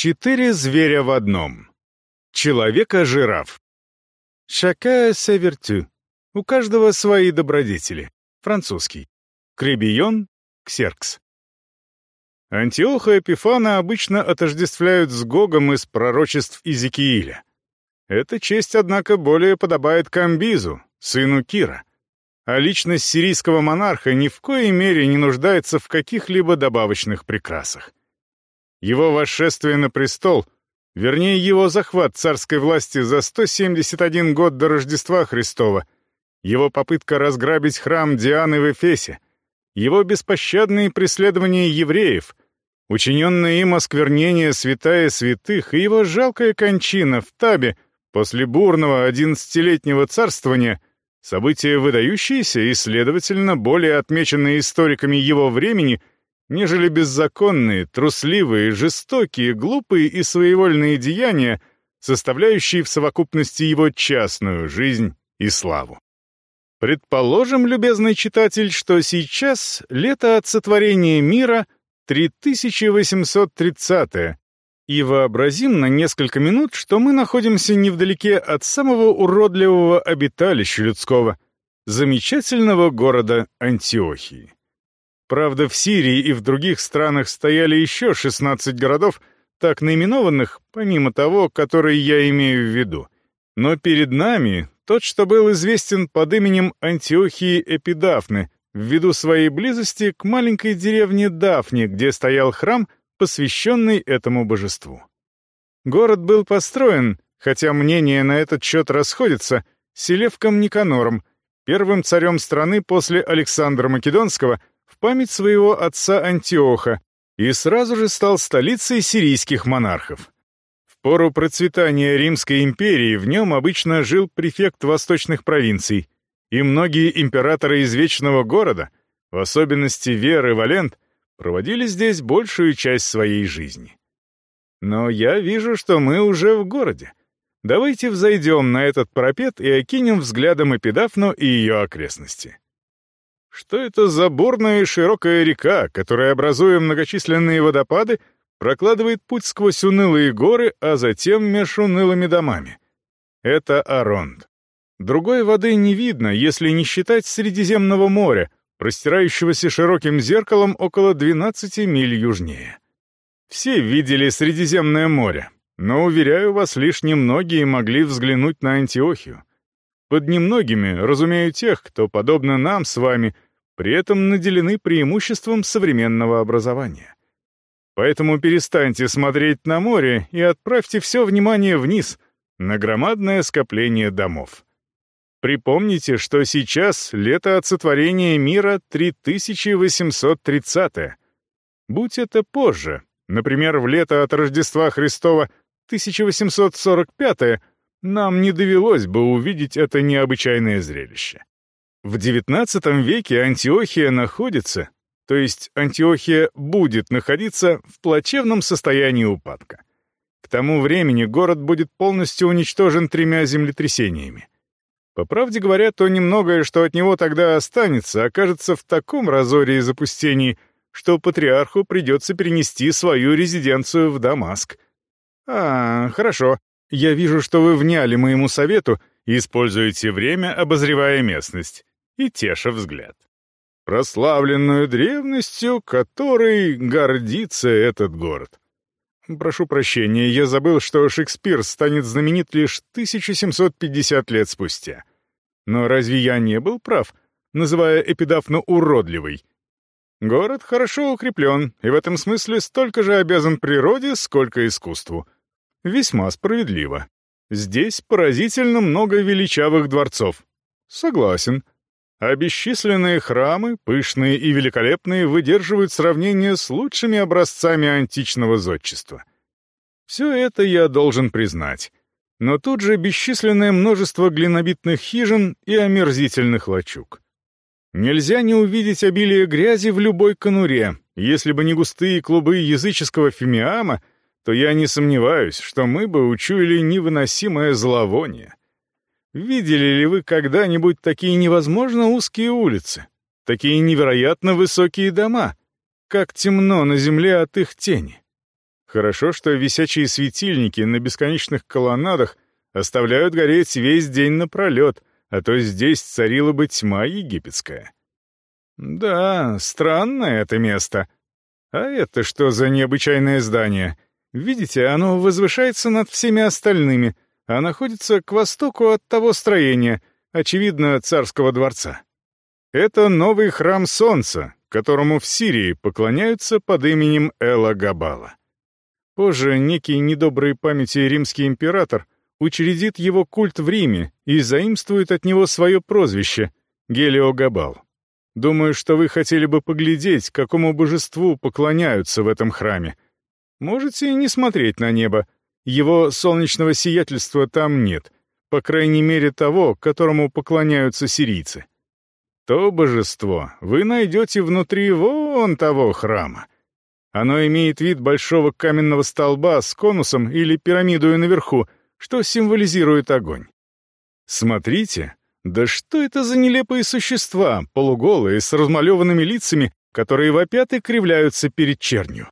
Четыре зверя в одном. Человека-жираф. Шакая севертю. У каждого свои добродетели. Французский. Кребион, ксеркс. Антиоха Эпифана обычно отождествляют с Гогом из пророчеств Изекииля. Эта честь, однако, более подобает Камбизу, сыну Кира. А личность сирийского монарха ни в коей мере не нуждается в каких-либо добавочных прекрасах. Его восшествие на престол, вернее, его захват царской власти за 171 год до Рождества Христова, его попытка разграбить храм Дианы в Эфесе, его беспощадные преследования евреев, учиненное им осквернение святая святых и его жалкая кончина в Табе после бурного одиннадцатилетнего царствования — события выдающиеся и, следовательно, более отмеченные историками его времени — нежели беззаконные, трусливые, жестокие, глупые и своевольные деяния, составляющие в совокупности его частную жизнь и славу. Предположим, любезный читатель, что сейчас лето от сотворения мира 3830 и вообразим на несколько минут, что мы находимся невдалеке от самого уродливого обиталища людского, замечательного города Антиохии. Правда, в Сирии и в других странах стояли еще 16 городов, так наименованных, помимо того, который я имею в виду. Но перед нами тот, что был известен под именем Антиохии Эпидафны, ввиду своей близости к маленькой деревне Дафни, где стоял храм, посвященный этому божеству. Город был построен, хотя мнения на этот счет расходятся, Селевком Никанором, первым царем страны после Александра Македонского — в память своего отца Антиоха и сразу же стал столицей сирийских монархов. В пору процветания Римской империи в нем обычно жил префект восточных провинций, и многие императоры из Вечного города, в особенности Вер и Валент, проводили здесь большую часть своей жизни. Но я вижу, что мы уже в городе. Давайте взойдем на этот парапет и окинем взглядом Эпидафну и ее окрестности. Что это за бурная и широкая река, которая, образуя многочисленные водопады, прокладывает путь сквозь унылые горы, а затем меж унылыми домами? Это Аронд. Другой воды не видно, если не считать Средиземного моря, простирающегося широким зеркалом около 12 миль южнее. Все видели Средиземное море, но, уверяю вас, лишь немногие могли взглянуть на Антиохию. Под немногими разумею тех, кто, подобно нам с вами, — при этом наделены преимуществом современного образования. Поэтому перестаньте смотреть на море и отправьте все внимание вниз, на громадное скопление домов. Припомните, что сейчас лето от сотворения мира 3830 -е. Будь это позже, например, в лето от Рождества Христова 1845 нам не довелось бы увидеть это необычайное зрелище. В XIX веке Антиохия находится, то есть Антиохия будет находиться в плачевном состоянии упадка. К тому времени город будет полностью уничтожен тремя землетрясениями. По правде говоря, то немногое, что от него тогда останется, окажется в таком разоре и запустении, что патриарху придется перенести свою резиденцию в Дамаск. А, хорошо. Я вижу, что вы вняли моему совету и используете время, обозревая местность и теша взгляд. Прославленную древностью, которой гордится этот город. Прошу прощения, я забыл, что Шекспир станет знаменит лишь 1750 лет спустя. Но разве я не был прав, называя Эпидафну уродливой? Город хорошо укреплен, и в этом смысле столько же обязан природе, сколько искусству. Весьма справедливо. Здесь поразительно много величавых дворцов. Согласен. А бесчисленные храмы, пышные и великолепные, выдерживают сравнение с лучшими образцами античного зодчества. Все это я должен признать. Но тут же бесчисленное множество глинобитных хижин и омерзительных лачуг. Нельзя не увидеть обилие грязи в любой конуре. Если бы не густые клубы языческого фимиама, то я не сомневаюсь, что мы бы учуяли невыносимое зловоние. Видели ли вы когда-нибудь такие невозможно узкие улицы? Такие невероятно высокие дома? Как темно на земле от их тени. Хорошо, что висячие светильники на бесконечных колоннадах оставляют гореть весь день напролет, а то здесь царила бы тьма египетская. Да, странное это место. А это что за необычайное здание? Видите, оно возвышается над всеми остальными, а находится к востоку от того строения, очевидно, царского дворца. Это новый храм солнца, которому в Сирии поклоняются под именем Эла Габала. Позже некий недоброй памяти римский император учредит его культ в Риме и заимствует от него свое прозвище — Гелиогабал. Думаю, что вы хотели бы поглядеть, какому божеству поклоняются в этом храме. Можете не смотреть на небо. Его солнечного сиятельства там нет, по крайней мере того, которому поклоняются сирийцы. То божество вы найдете внутри вон того храма. Оно имеет вид большого каменного столба с конусом или пирамидой наверху, что символизирует огонь. Смотрите, да что это за нелепые существа, полуголые, с размалеванными лицами, которые вопят и кривляются перед чернью?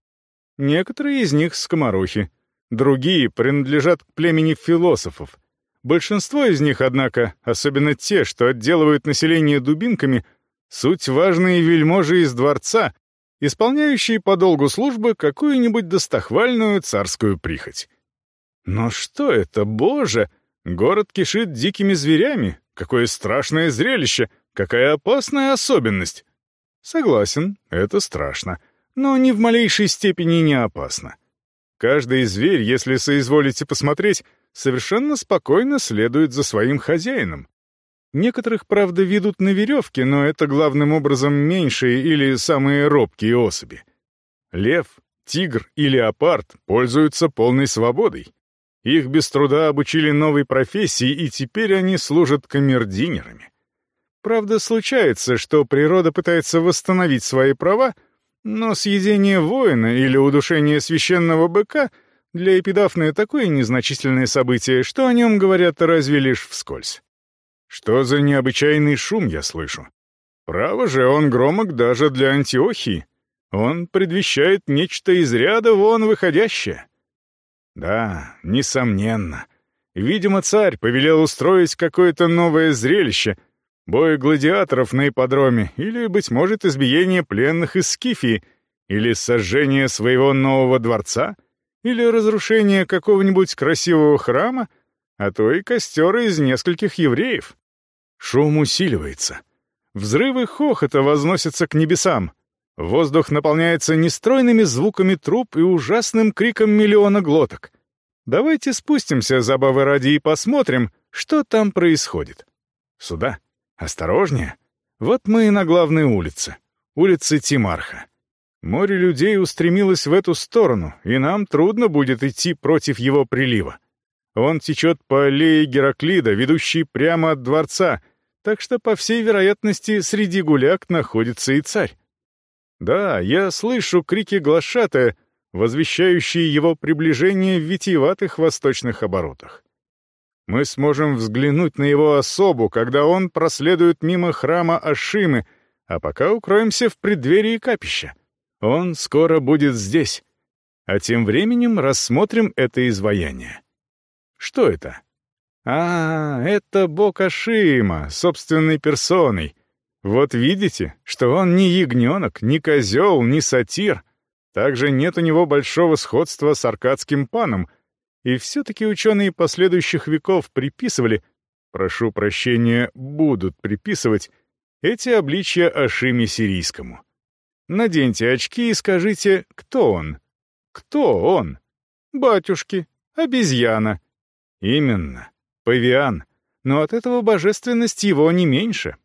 Некоторые из них — скоморохи, другие принадлежат к племени философов. Большинство из них, однако, особенно те, что отделывают население дубинками, суть важные вельможи из дворца, исполняющие по долгу службы какую-нибудь достохвальную царскую прихоть. Но что это, боже! Город кишит дикими зверями, Какое страшное зрелище! Какая опасная особенность! Согласен, это страшно, но ни в малейшей степени не опасно. Каждый зверь, если соизволите посмотреть, совершенно спокойно следует за своим хозяином. Некоторых, правда, ведут на веревке, но это главным образом меньшие или самые робкие особи. Лев, тигр и леопард пользуются полной свободой. Их без труда обучили новой профессии, и теперь они служат камердинерами. Правда, случается, что природа пытается восстановить свои права, но съедение воина или удушение священного быка для эпидафны такое незначительное событие, что о нем говорят разве лишь вскользь. Что за необычайный шум я слышу? Право же, он громок даже для Антиохии. Он предвещает нечто из ряда вон выходящее. Да, несомненно. Видимо, царь повелел устроить какое-то новое зрелище, бой гладиаторов на ипподроме, или, быть может, избиение пленных из Скифии, или сожжение своего нового дворца, или разрушение какого-нибудь красивого храма, а то и костер из нескольких евреев. Шум усиливается. Взрывы хохота возносятся к небесам. Воздух наполняется нестройными звуками труб и ужасным криком миллиона глоток. Давайте спустимся, забавы ради, и посмотрим, что там происходит. Сюда. Осторожнее. Вот мы и на главной улице. Улице Тимарха. Море людей устремилось в эту сторону, и нам трудно будет идти против его прилива. Он течет по аллее Гераклида, ведущей прямо от дворца, так что, по всей вероятности, среди гуляк находится и царь. Да, я слышу крики глашатая, возвещающие его приближение в витиеватых восточных оборотах. Мы сможем взглянуть на его особу, когда он проследует мимо храма Ашимы, а пока укроемся в преддверии капища. Он скоро будет здесь. А тем временем рассмотрим это изваяние. Что это? А, это бог Ашима, собственной персоной, вот видите, что он не ягненок, не козел, не сатир. Также нет у него большого сходства с аркадским паном. И все-таки ученые последующих веков приписывали, прошу прощения, будут приписывать, эти обличья Ашиме Сирийскому. Наденьте очки и скажите, кто он? Кто он? Батюшки, обезьяна. Именно, павиан. Но от этого божественность его не меньше.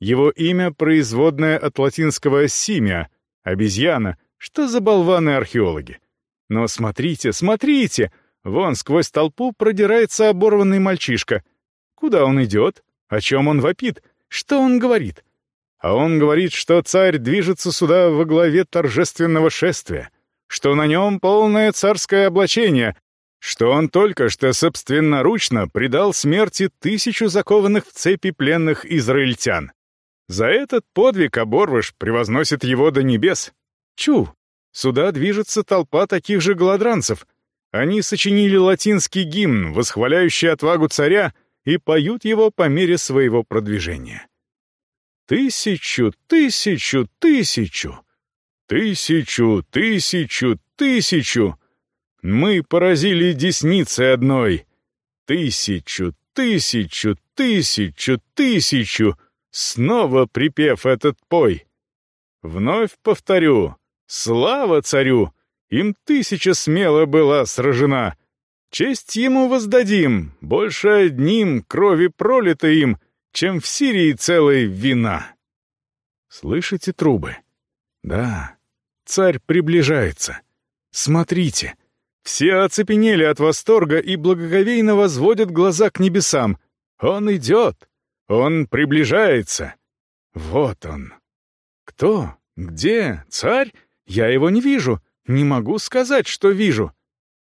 Его имя производное от латинского «симия» — обезьяна, что за болваны археологи. Но смотрите, смотрите! Вон сквозь толпу продирается оборванный мальчишка. Куда он идет? О чем он вопит? Что он говорит? А он говорит, что царь движется сюда во главе торжественного шествия, что на нем полное царское облачение, что он только что собственноручно предал смерти тысячу закованных в цепи пленных израильтян. За этот подвиг оборвыш превозносит его до небес. Чу! Сюда движется толпа таких же голодранцев. Они сочинили латинский гимн, восхваляющий отвагу царя, и поют его по мере своего продвижения. Тысячу, тысячу, тысячу, тысячу, тысячу, тысячу. Мы поразили десницей одной. Тысячу, тысячу, тысячу, тысячу. Снова припев этот пой. Вновь повторю, слава царю, им тысяча смело была сражена. Честь ему воздадим, больше одним крови пролито им, чем в Сирии целой вина. Слышите трубы? Да, царь приближается. Смотрите. Все оцепенели от восторга и благоговейно возводят глаза к небесам. Он идет. Он приближается. Вот он. Кто? Где? Царь? Я его не вижу. Не могу сказать, что вижу.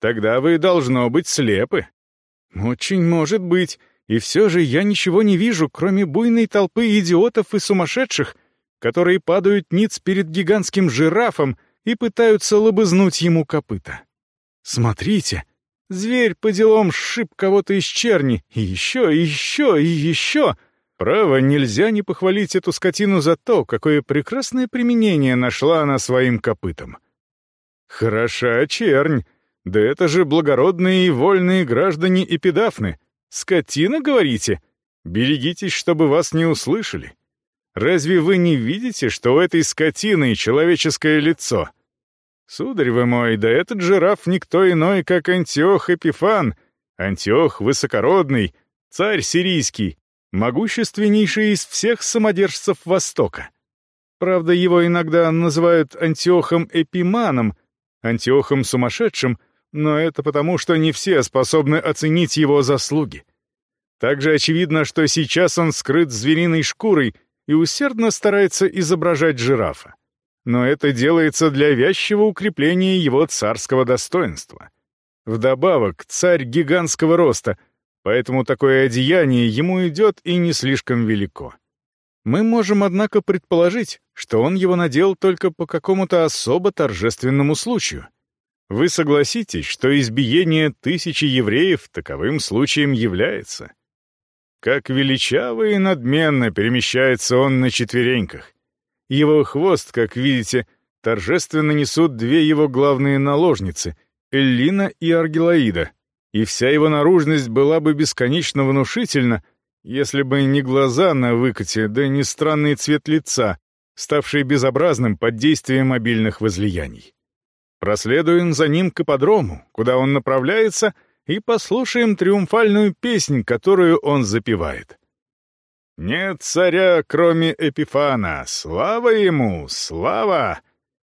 Тогда вы, должно быть, слепы. Очень может быть. И все же я ничего не вижу, кроме буйной толпы идиотов и сумасшедших, которые падают ниц перед гигантским жирафом и пытаются лобызнуть ему копыта. Смотрите, зверь по делам сшиб кого-то из черни, и еще, и еще, и еще. Право, нельзя не похвалить эту скотину за то, какое прекрасное применение нашла она своим копытом. Хороша чернь, да это же благородные и вольные граждане Эпидафны. Скотина, говорите? Берегитесь, чтобы вас не услышали. Разве вы не видите, что у этой скотины человеческое лицо? Сударь вы мой, да этот жираф никто иной, как Антиох Эпифан, Антиох высокородный, царь сирийский, могущественнейший из всех самодержцев Востока. Правда, его иногда называют Антиохом Эпиманом, Антиохом сумасшедшим, но это потому, что не все способны оценить его заслуги. Также очевидно, что сейчас он скрыт звериной шкурой и усердно старается изображать жирафа. Но это делается для вязчего укрепления его царского достоинства. Вдобавок, царь гигантского роста, поэтому такое одеяние ему идет и не слишком велико. Мы можем, однако, предположить, что он его надел только по какому-то особо торжественному случаю. Вы согласитесь, что избиение тысячи евреев таковым случаем является. Как величаво и надменно перемещается он на четвереньках. Его хвост, как видите, торжественно несут две его главные наложницы — Эллина и Аргелаида, и вся его наружность была бы бесконечно внушительна, если бы не глаза на выкате, да не странный цвет лица, ставший безобразным под действием обильных возлияний. Проследуем за ним к ипподрому, куда он направляется — и послушаем триумфальную песнь, которую он запевает. «Нет царя, кроме Эпифана, слава ему, слава!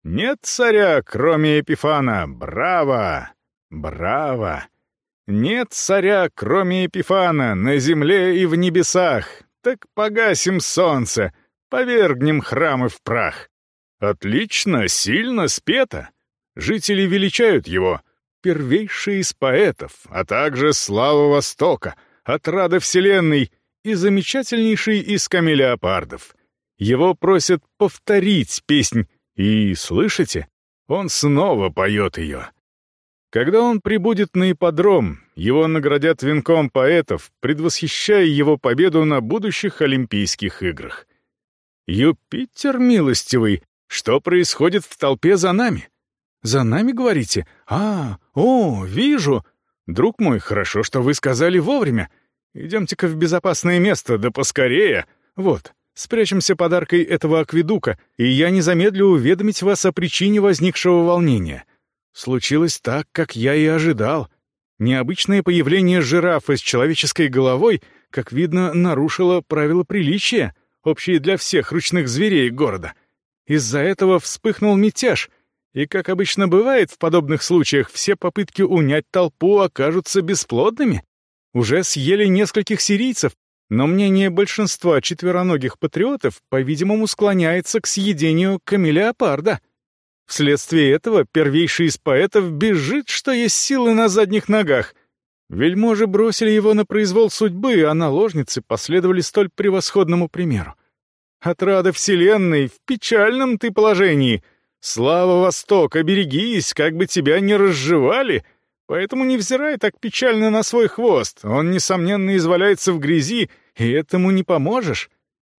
Нет царя, кроме Эпифана, браво, браво! Нет царя, кроме Эпифана, на земле и в небесах, так погасим солнце, повергнем храмы в прах. Отлично, сильно спето. Жители величают его — первейший из поэтов, а также слава Востока, отрада Вселенной и замечательнейший из камелеопардов. Его просят повторить песнь, и, слышите, он снова поет ее. Когда он прибудет на ипподром, его наградят венком поэтов, предвосхищая его победу на будущих Олимпийских играх. Юпитер милостивый, что происходит в толпе за нами? «За нами, говорите? А, о, вижу! Друг мой, хорошо, что вы сказали вовремя. Идемте-ка в безопасное место, да поскорее. Вот, спрячемся под аркой этого акведука, и я не замедлю уведомить вас о причине возникшего волнения. Случилось так, как я и ожидал. Необычное появление жирафа с человеческой головой, как видно, нарушило правила приличия, общие для всех ручных зверей города. Из-за этого вспыхнул мятеж — и, как обычно бывает в подобных случаях, все попытки унять толпу окажутся бесплодными. Уже съели нескольких сирийцев, но мнение большинства четвероногих патриотов, по-видимому, склоняется к съедению камелеопарда. Вследствие этого первейший из поэтов бежит, что есть силы на задних ногах. Вельможи бросили его на произвол судьбы, а наложницы последовали столь превосходному примеру. Отрада Вселенной в печальном ты положении — Слава Востока, берегись, как бы тебя не разжевали. Поэтому не взирай так печально на свой хвост. Он, несомненно, изваляется в грязи, и этому не поможешь.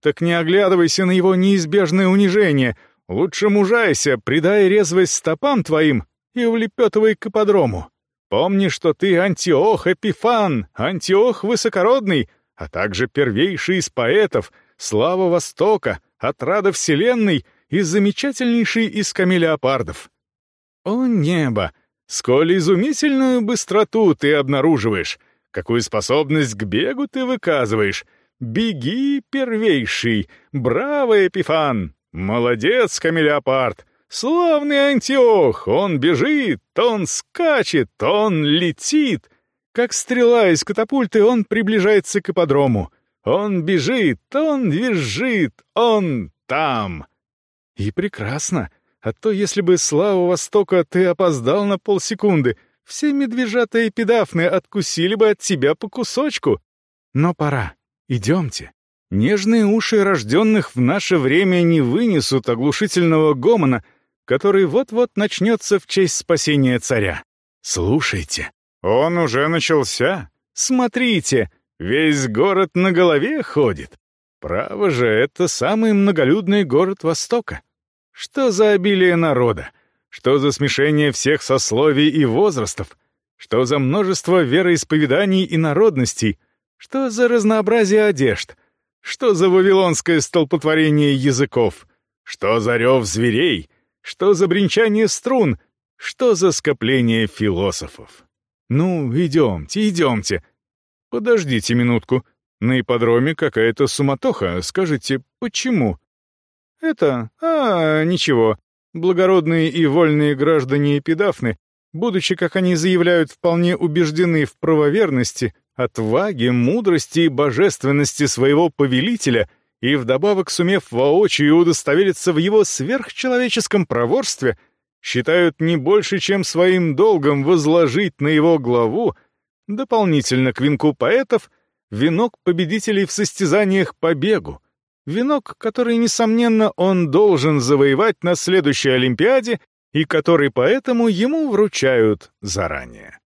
Так не оглядывайся на его неизбежное унижение. Лучше мужайся, придай резвость стопам твоим и улепетывай к ипподрому. Помни, что ты Антиох Эпифан, Антиох Высокородный, а также первейший из поэтов, слава Востока, отрада Вселенной и замечательнейший из камелеопардов. О небо! Сколь изумительную быстроту ты обнаруживаешь, какую способность к бегу ты выказываешь. Беги, первейший, браво, Эпифан! Молодец, камелеопард! Славный Антиох! Он бежит, он скачет, он летит! Как стрела из катапульты, он приближается к ипподрому. Он бежит, он визжит, он там. И прекрасно. А то, если бы, слава Востока, ты опоздал на полсекунды, все медвежата педафны откусили бы от тебя по кусочку. Но пора. Идемте. Нежные уши рожденных в наше время не вынесут оглушительного гомона, который вот-вот начнется в честь спасения царя. Слушайте. Он уже начался. Смотрите, весь город на голове ходит. Право же, это самый многолюдный город Востока. Что за обилие народа? Что за смешение всех сословий и возрастов? Что за множество вероисповеданий и народностей? Что за разнообразие одежд? Что за вавилонское столпотворение языков? Что за рев зверей? Что за бренчание струн? Что за скопление философов? Ну, идемте, идемте. Подождите минутку. На ипподроме какая-то суматоха. Скажите, почему? Это... А, ничего. Благородные и вольные граждане Эпидафны, будучи, как они заявляют, вполне убеждены в правоверности, отваге, мудрости и божественности своего повелителя и вдобавок сумев воочию удостовериться в его сверхчеловеческом проворстве, считают не больше, чем своим долгом возложить на его главу, дополнительно к венку поэтов, венок победителей в состязаниях по бегу, венок, который, несомненно, он должен завоевать на следующей Олимпиаде и который поэтому ему вручают заранее.